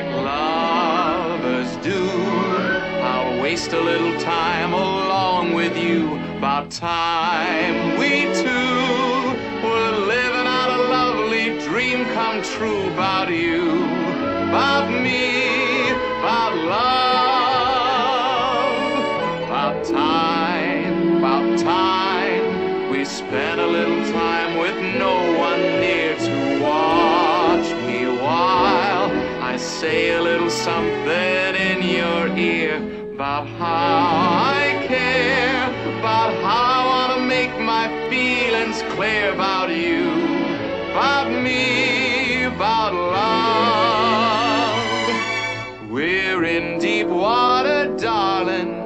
others do. I'll waste a little time along with you. About time we two were living out a lovely dream come true. About you, about me, about love. About time, about time we spent a little time with no one near to something in your ear about how I care, about how I want to make my feelings clear about you, about me, about love. We're in deep water, darling,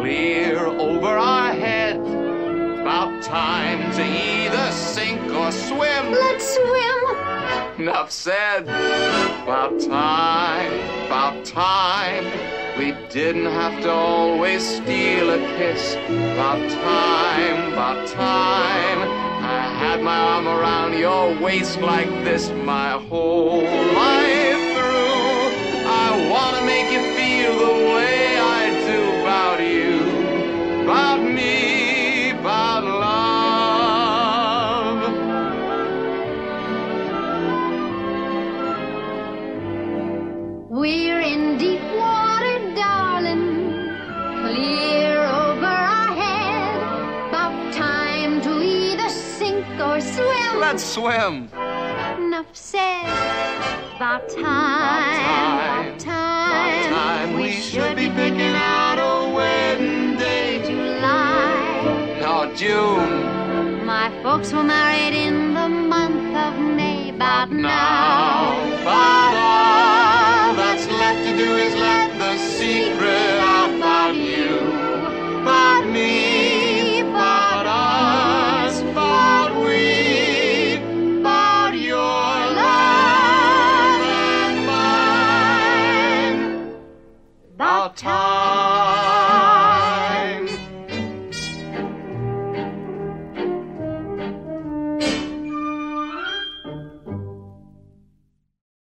clear over our head. About time to either sink or swim. Let's swim. Enough said. About time, about time. We didn't have to always steal a kiss. About time, about time. I had my arm around your waist like this my whole life or swim. Let's swim. Enough said. About time, about time, time we should be picking out a wedding day. July. No, June. My folks were married in the month of May. About now, But time.